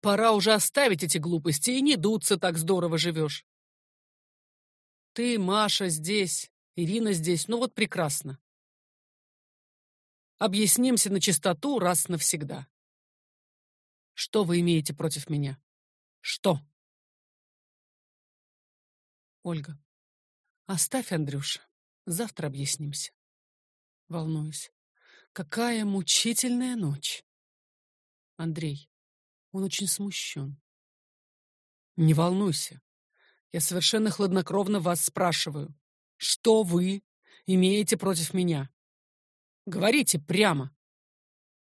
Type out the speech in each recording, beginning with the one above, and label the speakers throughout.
Speaker 1: Пора уже оставить эти глупости и не дуться, так здорово живешь. Ты, Маша, здесь, Ирина здесь, ну вот прекрасно. Объяснимся на чистоту раз навсегда. Что вы имеете против меня? Что? Ольга. Оставь, Андрюша. Завтра объяснимся. Волнуюсь. Какая мучительная ночь. Андрей. Он очень смущен. Не волнуйся. Я совершенно хладнокровно вас спрашиваю. Что вы имеете против меня? Говорите прямо.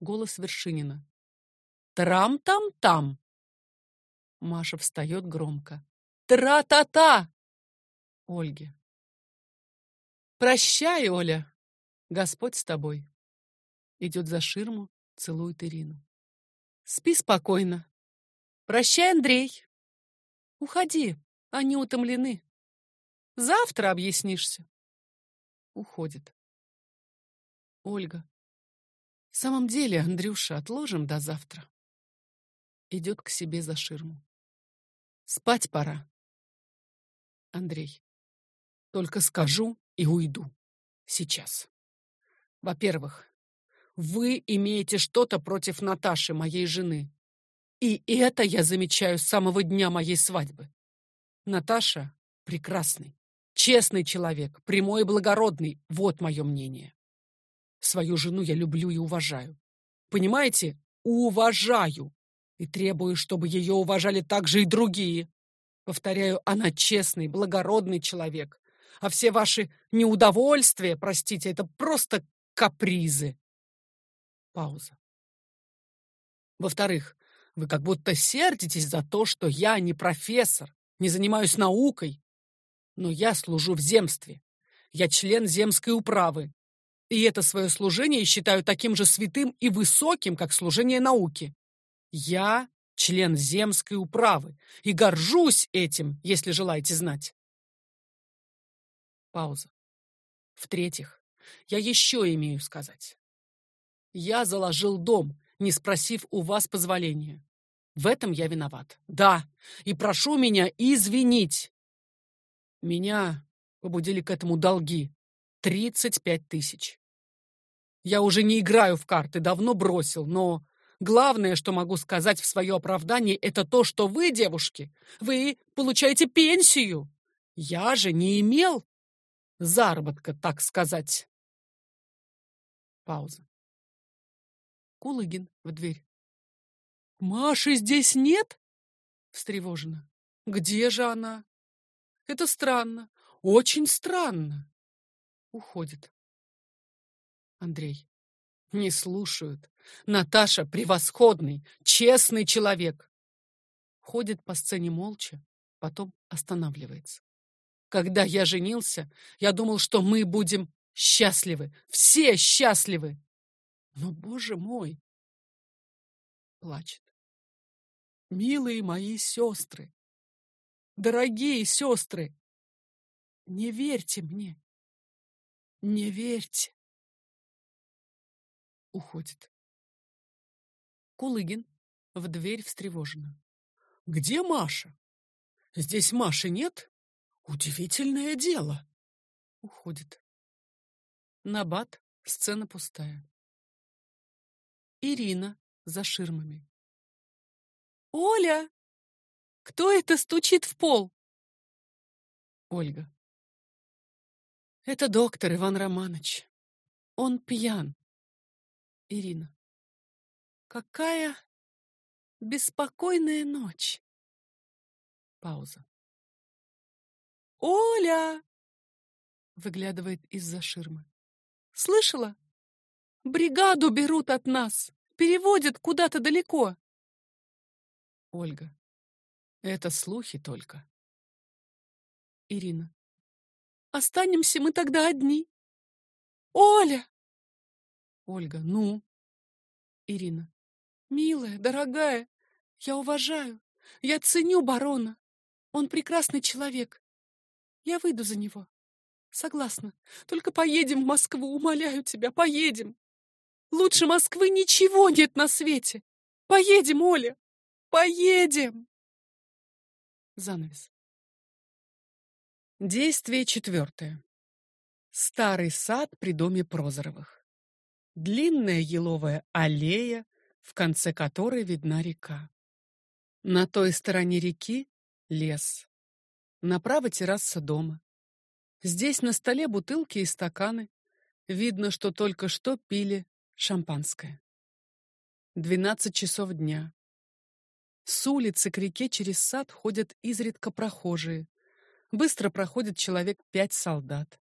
Speaker 1: Голос Вершинина. Трам-там-там. Маша встает громко. Тра-та-та! Ольге. Прощай, Оля. Господь с тобой. Идет за ширму, целует Ирину. Спи спокойно. Прощай, Андрей. Уходи, они утомлены. Завтра объяснишься. Уходит. Ольга. В самом деле, Андрюша, отложим до завтра. Идет к себе за ширму. Спать пора. Андрей. Только скажу и уйду. Сейчас. Во-первых, вы имеете что-то против Наташи, моей жены. И это я замечаю с самого дня моей свадьбы. Наташа прекрасный, честный человек, прямой и благородный. Вот мое мнение. Свою жену я люблю и уважаю. Понимаете? Уважаю. И требую, чтобы ее уважали также и другие. Повторяю, она честный, благородный человек. А все ваши неудовольствия, простите, это просто капризы. Пауза. Во-вторых, вы как будто сердитесь за то, что я не профессор, не занимаюсь наукой. Но я служу в земстве. Я член земской управы. И это свое служение считаю таким же святым и высоким, как служение науки. Я член земской управы и горжусь этим, если желаете знать. Пауза. В-третьих, я еще имею сказать. Я заложил дом, не спросив у вас позволения. В этом я виноват. Да, и прошу меня извинить. Меня побудили к этому долги. Тридцать пять тысяч. Я уже не играю в карты, давно бросил, но главное, что могу сказать в свое оправдание, это то, что вы, девушки, вы получаете пенсию. Я же не имел заработка, так сказать. Пауза. Кулыгин в дверь. «Маши здесь нет?» Встревожена. «Где же она?» «Это странно, очень странно». Уходит. Андрей. Не слушают. Наташа превосходный, честный человек. Ходит по сцене молча, потом останавливается. Когда я женился, я думал, что мы будем счастливы, все счастливы. Но, боже мой! Плачет. Милые мои сестры! Дорогие сестры! Не верьте мне! Не верьте! Уходит. Кулыгин в дверь встревоженно. Где Маша? Здесь Маши нет? Удивительное дело. Уходит. Набат, сцена пустая. Ирина за ширмами. «Оля! Кто это стучит в пол?» Ольга. «Это доктор Иван Романович. Он пьян». Ирина. «Какая беспокойная ночь!» Пауза. «Оля!» Выглядывает из-за ширмы. «Слышала? Бригаду берут от нас, переводят куда-то далеко. Ольга. Это слухи только. Ирина. Останемся мы тогда одни. Оля! Ольга. Ну? Ирина. Милая, дорогая, я уважаю, я ценю барона. Он прекрасный человек. Я выйду за него. Согласна. Только поедем в Москву, умоляю тебя, поедем. Лучше Москвы ничего нет на свете. Поедем, Оля. Поедем!» Занавес. Действие четвертое. Старый сад при доме Прозоровых. Длинная еловая аллея, в конце которой видна река. На той стороне реки лес. Направо терраса дома. Здесь на столе бутылки и стаканы. Видно, что только что пили шампанское. Двенадцать часов дня. С улицы к реке через сад ходят изредка прохожие. Быстро проходит человек пять солдат.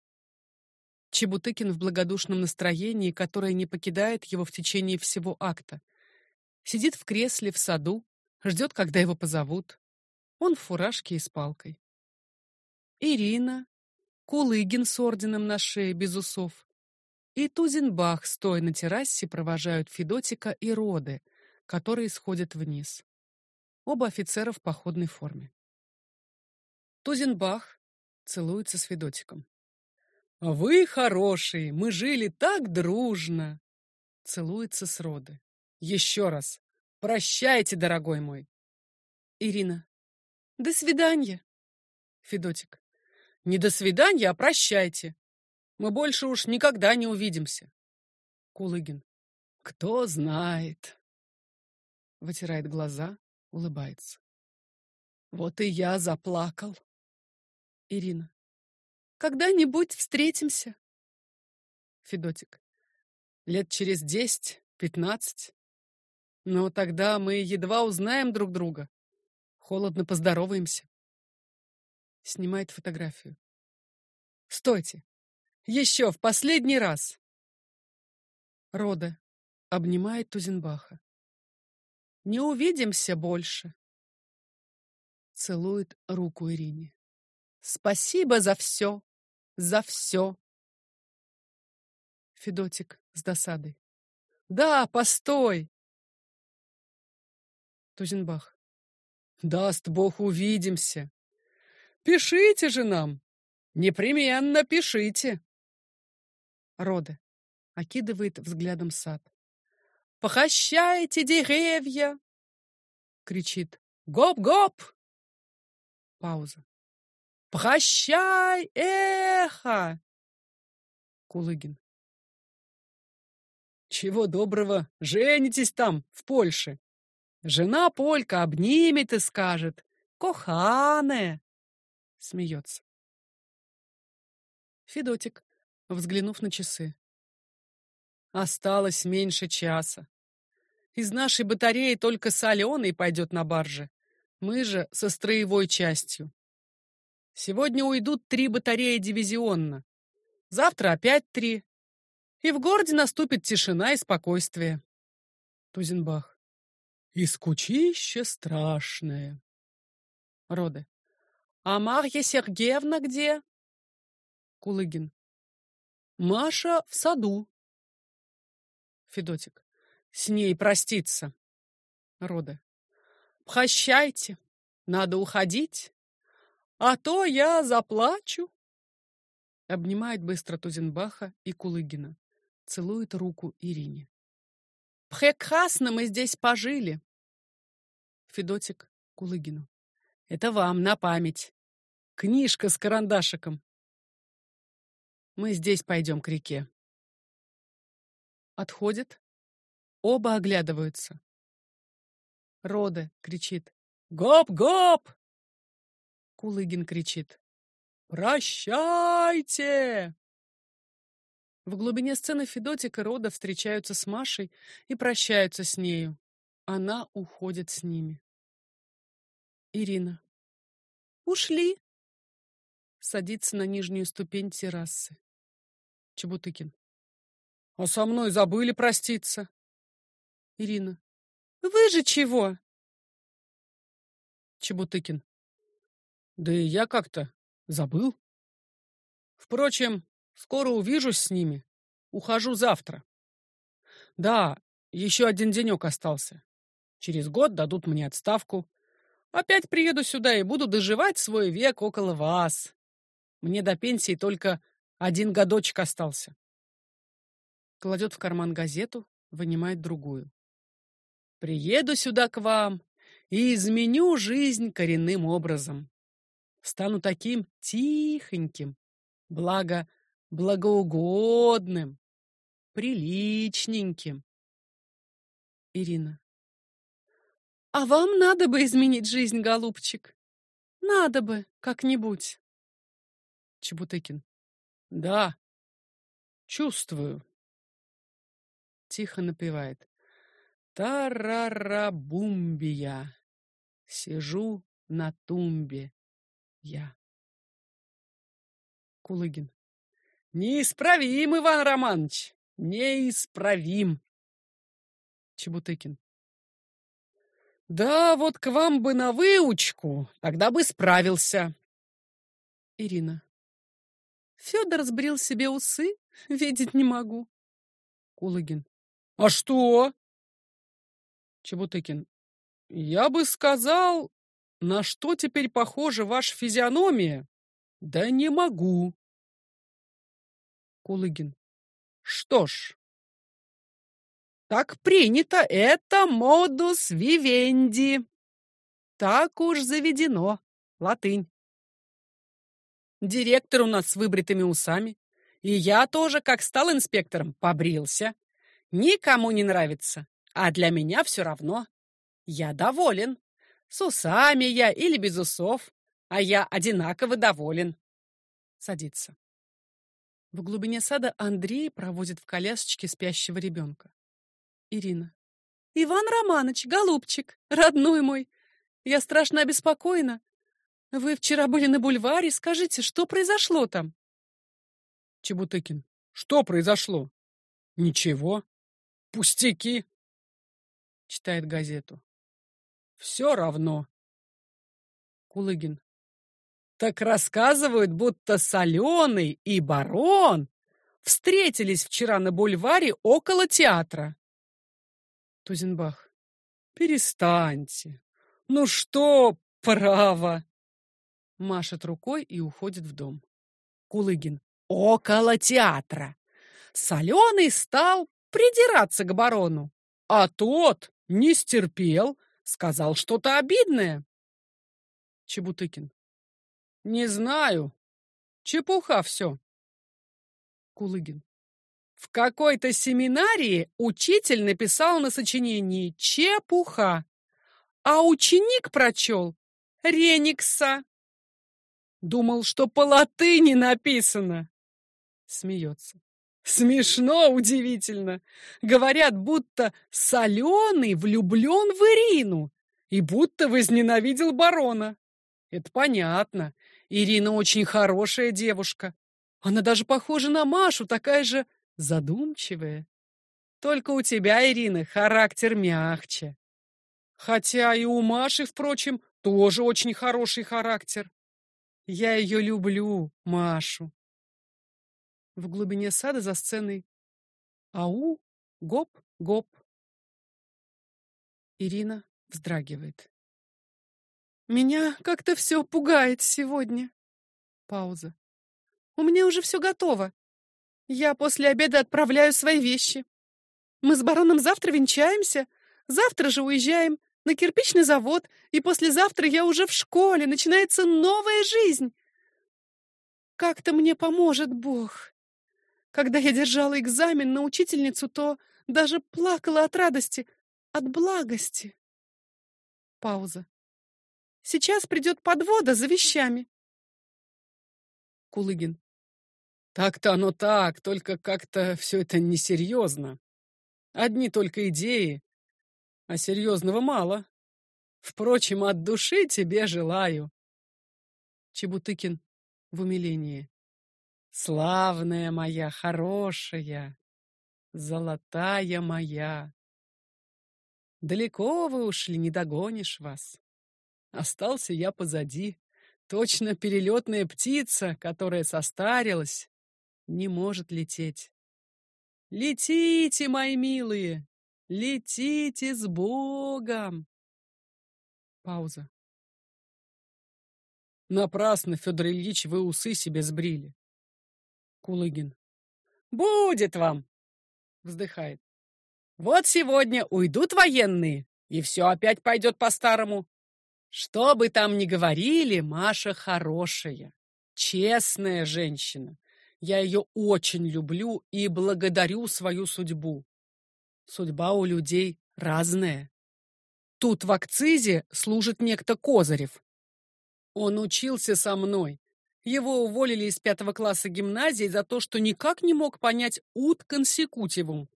Speaker 1: Чебутыкин в благодушном настроении, которое не покидает его в течение всего акта. Сидит в кресле в саду, ждет, когда его позовут. Он в фуражке и с палкой. Ирина, Кулыгин с орденом на шее без усов и Тузенбах, стоя на террасе, провожают Федотика и Роды, которые сходят вниз. Оба офицера в походной форме. Тузенбах целуется с Федотиком. «А «Вы хороший, мы жили так дружно!» Целуется с Роды. «Еще раз! Прощайте, дорогой мой!» Ирина. «До свидания!» Федотик. Не до свидания, а прощайте. Мы больше уж никогда не увидимся. Кулыгин. Кто знает. Вытирает глаза, улыбается. Вот и я заплакал. Ирина. Когда-нибудь встретимся. Федотик. Лет через десять, пятнадцать. Но тогда мы едва узнаем друг друга. Холодно поздороваемся. Снимает фотографию. Стойте. Еще в последний раз. Рода обнимает Тузенбаха. Не увидимся больше. Целует руку Ирине. Спасибо за все, за все. Федотик с досадой. Да, постой. Тузенбах. Даст Бог, увидимся. Пишите же нам. Непременно пишите. Роды. Окидывает взглядом сад. «Прощайте, деревья!» Кричит. «Гоп-гоп!» Пауза. «Прощай, эхо!» Кулыгин. «Чего доброго, женитесь там, в Польше. Жена полька обнимет и скажет «Кохане!» Смеется. Федотик, взглянув на часы. Осталось меньше часа. Из нашей батареи только с Аленой пойдет на барже. Мы же со строевой частью. Сегодня уйдут три батареи дивизионно. Завтра опять три. И в городе наступит тишина и спокойствие. Тузенбах. И скучище страшное. Роды. А Марья Сергеевна где? Кулыгин. Маша в саду. Федотик. С ней проститься. Рода. Прощайте. Надо уходить. А то я заплачу. Обнимает быстро Тузенбаха и Кулыгина. Целует руку Ирине. Прекрасно мы здесь пожили. Федотик Кулыгину. Это вам на память. Книжка с карандашиком. Мы здесь пойдем к реке. Отходит. Оба оглядываются. Рода кричит. «Гоп-гоп!» Кулыгин кричит. «Прощайте!» В глубине сцены Федотик и Рода встречаются с Машей и прощаются с нею. Она уходит с ними. Ирина. Ушли. Садится на нижнюю ступень террасы. Чебутыкин. А со мной забыли проститься. Ирина. Вы же чего? Чебутыкин. Да и я как-то забыл. Впрочем, скоро увижусь с ними. Ухожу завтра. Да, еще один денек остался. Через год дадут мне отставку. Опять приеду сюда и буду доживать свой век около вас. Мне до пенсии только один годочек остался. Кладет в карман газету, вынимает другую. Приеду сюда к вам и изменю жизнь коренным образом. Стану таким тихоньким, благо благоугодным, приличненьким. Ирина. А вам надо бы изменить жизнь, голубчик. Надо бы как-нибудь. Чебутыкин. Да, чувствую. Тихо напевает. Тарарабумбия. Сижу на тумбе я. Кулыгин. Неисправим, Иван Романович, неисправим. Чебутыкин. Да, вот к вам бы на выучку, тогда бы справился. Ирина. Федор сбрил себе усы, видеть не могу. Кулыгин. А что? Чебутыкин. Я бы сказал, на что теперь похожа ваша физиономия? Да не могу. Кулыгин. Что ж, так принято, это модус вивенди. Так уж заведено. Латынь. Директор у нас с выбритыми усами. И я тоже, как стал инспектором, побрился. Никому не нравится, а для меня все равно. Я доволен. С усами я или без усов, а я одинаково доволен. Садится. В глубине сада Андрей проводит в колясочке спящего ребенка. Ирина. Иван Романович, голубчик, родной мой, я страшно обеспокоена. Вы вчера были на бульваре, скажите, что произошло там? Чебутыкин. Что произошло? Ничего. Пустяки. Читает газету. Все равно. Кулыгин. Так рассказывают, будто Соленый и Барон встретились вчера на бульваре около театра. Тузенбах. Перестаньте. Ну что, право. Машет рукой и уходит в дом. Кулыгин. Около театра. Соленый стал придираться к барону, а тот не стерпел, сказал что-то обидное. Чебутыкин. Не знаю. Чепуха все. Кулыгин. В какой-то семинарии учитель написал на сочинении «Чепуха», а ученик прочел «Реникса». Думал, что по латыни написано. Смеется. Смешно, удивительно. Говорят, будто соленый влюблен в Ирину и будто возненавидел барона. Это понятно. Ирина очень хорошая девушка. Она даже похожа на Машу, такая же задумчивая. Только у тебя, Ирина, характер мягче. Хотя и у Маши, впрочем, тоже очень хороший характер. Я ее люблю, Машу. В глубине сада за сценой ау, гоп, гоп. Ирина вздрагивает. Меня как-то все пугает сегодня. Пауза. У меня уже все готово. Я после обеда отправляю свои вещи. Мы с бароном завтра венчаемся, завтра же уезжаем на кирпичный завод, и послезавтра я уже в школе, начинается новая жизнь. Как-то мне поможет Бог. Когда я держала экзамен на учительницу, то даже плакала от радости, от благости. Пауза. Сейчас придет подвода за вещами. Кулыгин. Так-то оно так, только как-то все это несерьезно. Одни только идеи, а серьезного мало. Впрочем, от души тебе желаю. Чебутыкин в умилении. Славная моя, хорошая, золотая моя. Далеко вы ушли, не догонишь вас. Остался я позади. Точно перелетная птица, которая состарилась, не может лететь. Летите, мои милые, летите с Богом. Пауза. Напрасно, Федор Ильич, вы усы себе сбрили. Кулыгин. Будет вам. Вздыхает. Вот сегодня уйдут военные, и все опять пойдет по-старому. Что бы там ни говорили, Маша хорошая, честная женщина. Я ее очень люблю и благодарю свою судьбу. Судьба у людей разная. Тут в акцизе служит некто Козырев. Он учился со мной. Его уволили из пятого класса гимназии за то, что никак не мог понять ут консекутивум.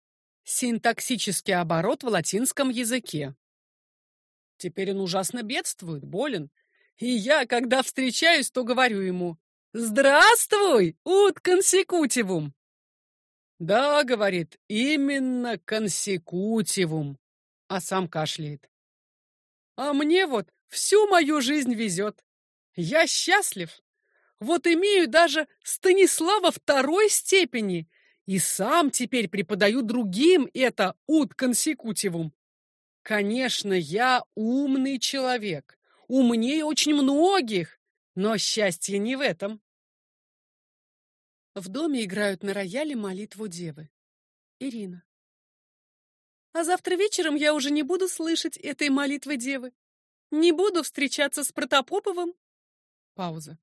Speaker 1: Синтаксический оборот в латинском языке. Теперь он ужасно бедствует, болен. И я, когда встречаюсь, то говорю ему «Здравствуй, ут консекутивум!» «Да, — говорит, — именно консекутивум!» А сам кашляет. «А мне вот всю мою жизнь везет. Я счастлив. Вот имею даже Станислава второй степени и сам теперь преподаю другим это ут консекутивум. Конечно, я умный человек, умнее очень многих, но счастье не в этом. В доме играют на рояле молитву Девы. Ирина. А завтра вечером я уже не буду слышать этой молитвы Девы. Не буду встречаться с Протопоповым. Пауза.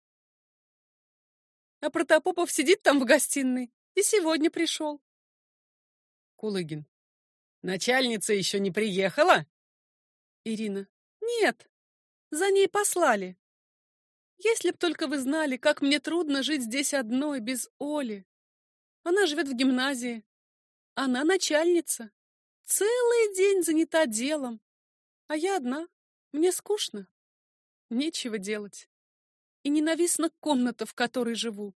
Speaker 1: А Протопопов сидит там в гостиной и сегодня пришел. Кулыгин. Начальница еще не приехала? Ирина. Нет, за ней послали. Если б только вы знали, как мне трудно жить здесь одной, без Оли. Она живет в гимназии. Она начальница. Целый день занята делом. А я одна. Мне скучно. Нечего делать. И ненавистна комната, в которой живу.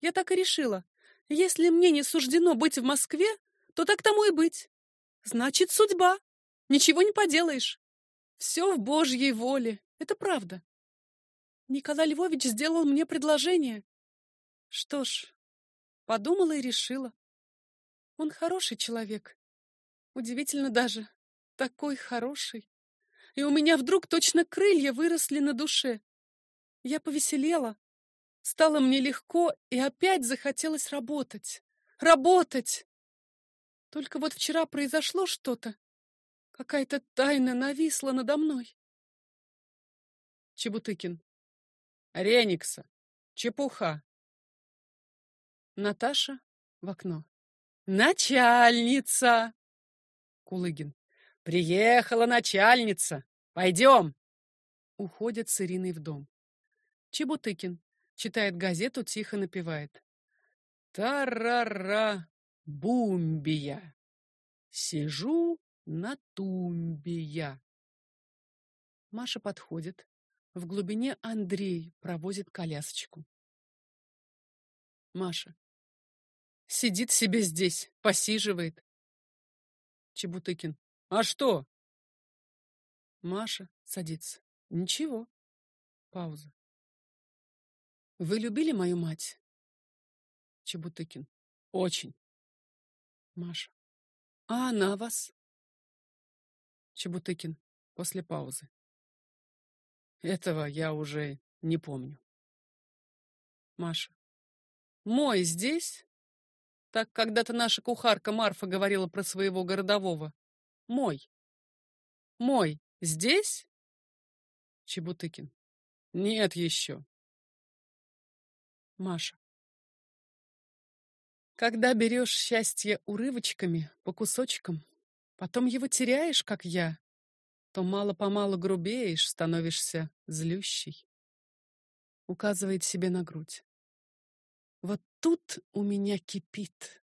Speaker 1: Я так и решила. Если мне не суждено быть в Москве, то так тому и быть. Значит, судьба. Ничего не поделаешь. Все в Божьей воле. Это правда. Николай Львович сделал мне предложение. Что ж, подумала и решила. Он хороший человек. Удивительно даже. Такой хороший. И у меня вдруг точно крылья выросли на душе. Я повеселела, Стало мне легко, и опять захотелось работать. Работать! Только вот вчера произошло что-то. Какая-то тайна нависла надо мной. Чебутыкин. Реникса. Чепуха. Наташа в окно. Начальница! Кулыгин. Приехала начальница. Пойдем. Уходят с Ириной в дом. Чебутыкин. Читает газету, тихо напевает. Тарара бумбия. Сижу на тумбия. Маша подходит. В глубине Андрей провозит колясочку. Маша. Сидит себе здесь, посиживает. Чебутыкин. А что? Маша садится. Ничего. Пауза. Вы любили мою мать? Чебутыкин. Очень. Маша. А она вас? Чебутыкин. После паузы. Этого я уже не помню. Маша. Мой здесь? Так когда-то наша кухарка Марфа говорила про своего городового. Мой. Мой здесь? Чебутыкин. Нет еще. Маша. Когда берешь счастье урывочками, по кусочкам, потом его теряешь, как я, то мало-помалу грубеешь, становишься злющий. Указывает себе на грудь. Вот тут у меня кипит.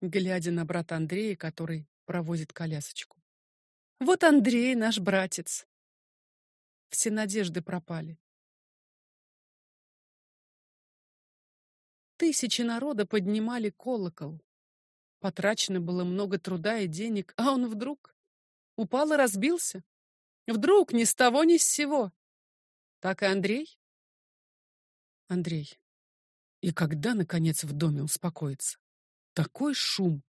Speaker 1: Глядя на брата Андрея, который провозит колясочку. Вот Андрей, наш братец. Все надежды пропали. Тысячи народа поднимали колокол. Потрачено было много труда и денег, а он вдруг упал и разбился. Вдруг ни с того ни с сего. Так и Андрей? Андрей. И когда, наконец, в доме успокоится? Такой шум.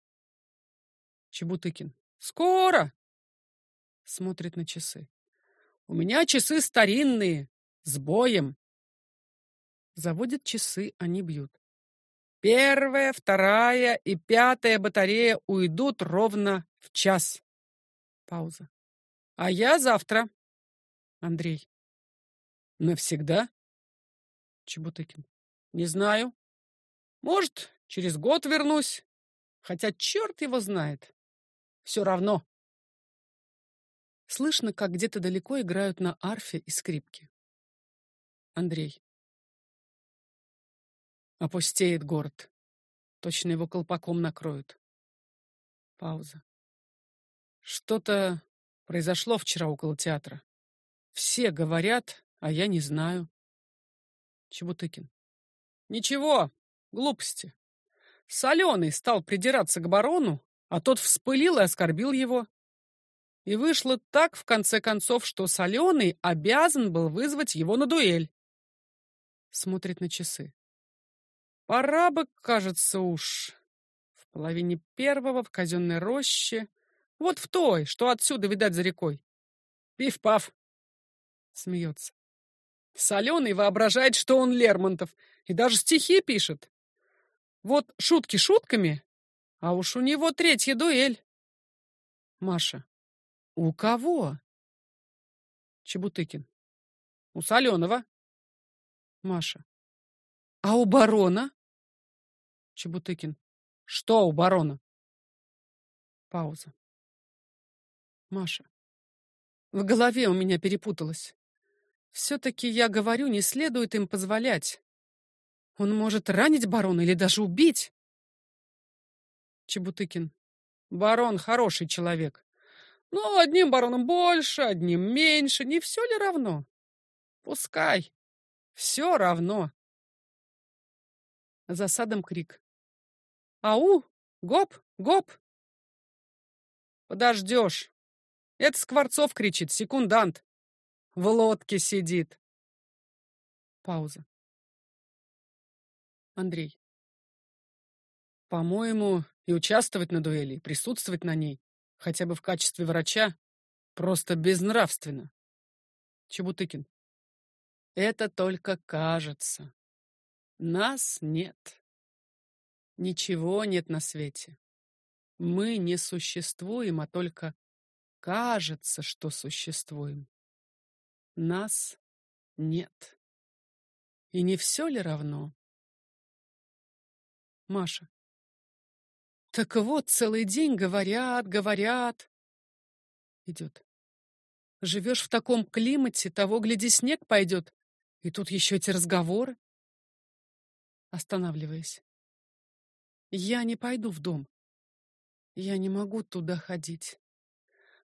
Speaker 1: Чебутыкин. Скоро. Смотрит на часы. У меня часы старинные, с боем. Заводит часы, они бьют. Первая, вторая и пятая батарея уйдут ровно в час. Пауза. А я завтра. Андрей. Навсегда? Чебутыкин. Не знаю. Может, через год вернусь. Хотя черт его знает. Все равно. Слышно, как где-то далеко играют на арфе и скрипке. Андрей. Опустеет город. Точно его колпаком накроют. Пауза. Что-то произошло вчера около театра. Все говорят, а я не знаю. Чебутыкин. Ничего, глупости. Соленый стал придираться к барону, а тот вспылил и оскорбил его. И вышло так, в конце концов, что Соленый обязан был вызвать его на дуэль. Смотрит на часы. Пора бы, кажется, уж. В половине первого в казенной роще. Вот в той, что отсюда, видать, за рекой. Пиф-паф. Смеется. Соленый воображает, что он Лермонтов, и даже стихи пишет. Вот шутки шутками, а уж у него третья дуэль. Маша. У кого? Чебутыкин. У Соленого. Маша. А у барона? Чебутыкин. Что у барона? Пауза. Маша. В голове у меня перепуталось. Все-таки, я говорю, не следует им позволять. Он может ранить барона или даже убить. Чебутыкин. Барон хороший человек. Но одним бароном больше, одним меньше. Не все ли равно? Пускай. Все равно. За садом крик. Ау! Гоп! Гоп! Подождешь. Это Скворцов кричит, секундант. В лодке сидит. Пауза. Андрей. По-моему, и участвовать на дуэли, и присутствовать на ней, хотя бы в качестве врача, просто безнравственно. Чебутыкин. Это только кажется. Нас нет. Ничего нет на свете. Мы не существуем, а только кажется, что существуем. Нас нет. И не все ли равно? Маша. Так вот, целый день говорят, говорят. Идет. Живешь в таком климате, того, гляди, снег пойдет. И тут еще эти разговоры. Останавливаясь. Я не пойду в дом. Я не могу туда ходить.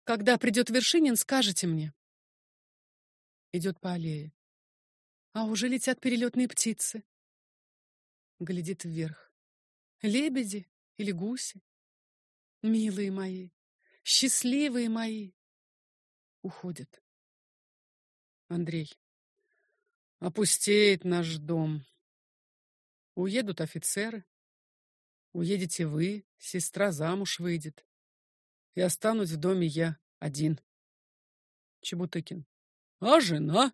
Speaker 1: Когда придет Вершинин, скажете мне идет по аллее. А уже летят перелетные птицы. Глядит вверх. Лебеди или гуси? Милые мои, счастливые мои. Уходят. Андрей. Опустеет наш дом. Уедут офицеры. Уедете вы, сестра замуж выйдет. И останусь в доме я один. Чебутыкин. А жена?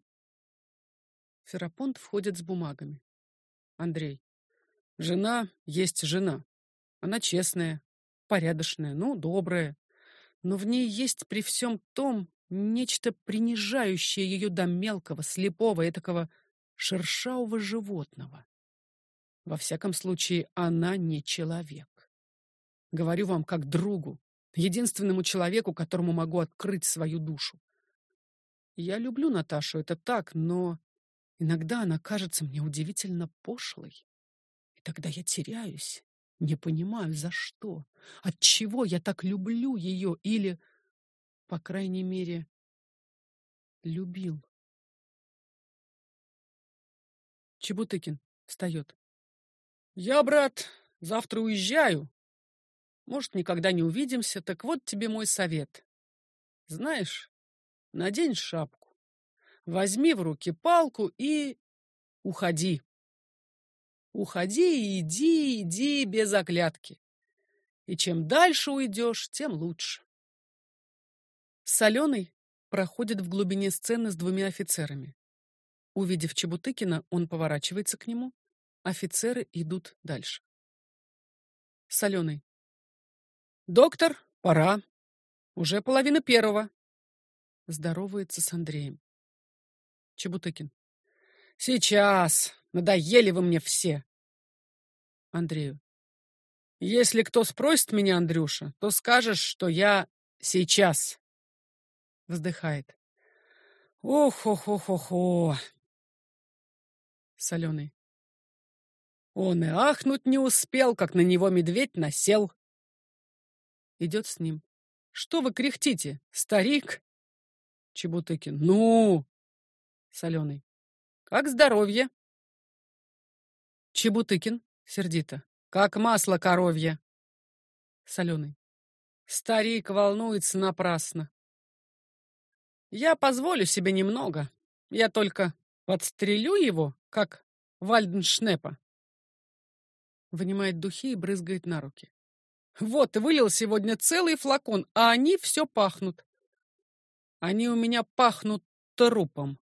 Speaker 1: Ферапонт входит с бумагами. Андрей. Жена есть жена. Она честная, порядочная, ну, добрая. Но в ней есть при всем том нечто принижающее ее до мелкого, слепого, этакого шершавого животного. Во всяком случае, она не человек. Говорю вам как другу, единственному человеку, которому могу открыть свою душу. Я люблю Наташу, это так, но иногда она кажется мне удивительно пошлой. И тогда я теряюсь, не понимаю, за что, от чего я так люблю ее или, по крайней мере, любил. Чебутыкин встает. Я, брат, завтра уезжаю. Может, никогда не увидимся, так вот тебе мой совет. Знаешь, надень шапку, возьми в руки палку и уходи. Уходи и иди, иди без оглядки. И чем дальше уйдешь, тем лучше. Соленый проходит в глубине сцены с двумя офицерами. Увидев Чебутыкина, он поворачивается к нему. Офицеры идут дальше. Соленый. Доктор, пора. Уже половина первого. Здоровается с Андреем. Чебутыкин. Сейчас. Надоели вы мне все. Андрею. Если кто спросит меня, Андрюша, то скажешь, что я сейчас. Вздыхает. Ох-ох-ох-ох-ох. Соленый. Он и ахнуть не успел, как на него медведь насел. Идет с ним. Что вы кряхтите, старик? Чебутыкин. Ну! Соленый. Как здоровье? Чебутыкин. Сердито. Как масло коровье. Соленый. Старик волнуется напрасно. Я позволю себе немного. Я только подстрелю его, как Вальденшнепа. Вынимает духи и брызгает на руки. Вот, вылил сегодня целый флакон, а они все пахнут. Они у меня пахнут трупом.